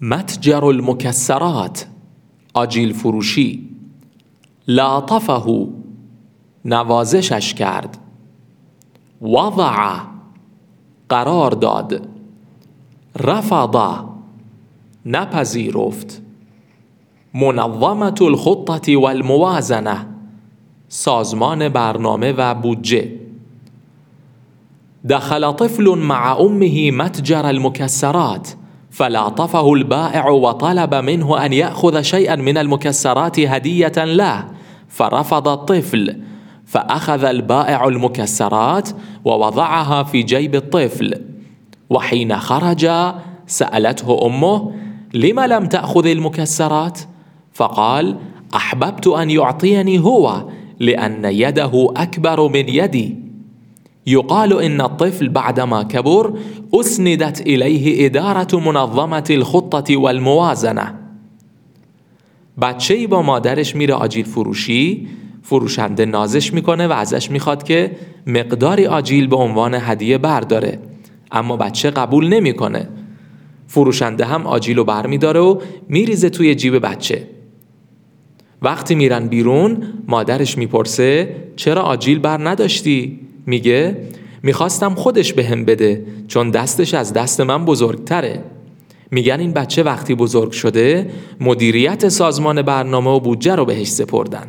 متجر المکسرات آجیل فروشی. لاطفه نوازشش کرد. وضع قرار داد. رفض نپذیرفت. منظمة الخطة والموازنه سازمان برنامه و بودجه. دخل طفل مع امه متجر المكسرات. فلاطفه البائع وطلب منه أن يأخذ شيئا من المكسرات هدية له فرفض الطفل. فأخذ البائع المكسرات ووضعها في جيب الطفل. وحين خرج سألته أمه لم لم تأخذ المكسرات؟ فقال أحببت أن يعطيني هو لأن يده أكبر من يدي. يقال ان الطفل بعدما كبر اسندت اليه اداره منظمه الخطه والموازنه بچه با مادرش میره آجیل فروشی فروشنده نازش می‌کنه و ازش می‌خواد که مقداری آجیل به عنوان هدیه برداره. اما بچه قبول نمی‌کنه. فروشنده هم آجیل رو برمیداره و میریزه توی جیب بچه. وقتی میرن بیرون مادرش می‌پرسه چرا آجیل بر نداشتی؟ میگه می‌خواستم خودش به هم بده چون دستش از دست من بزرگتره. میگن این بچه وقتی بزرگ شده مدیریت سازمان برنامه و بودجه رو بهش سپردن.